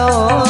รี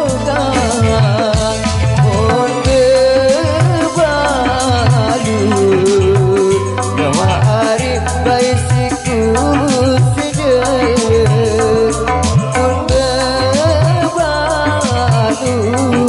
Madhu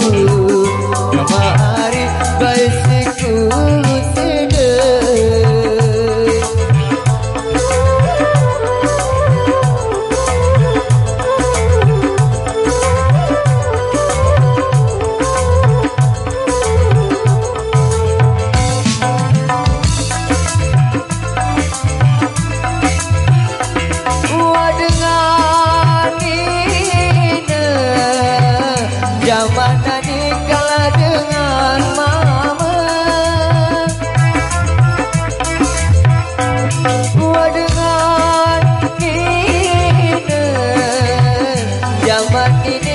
but it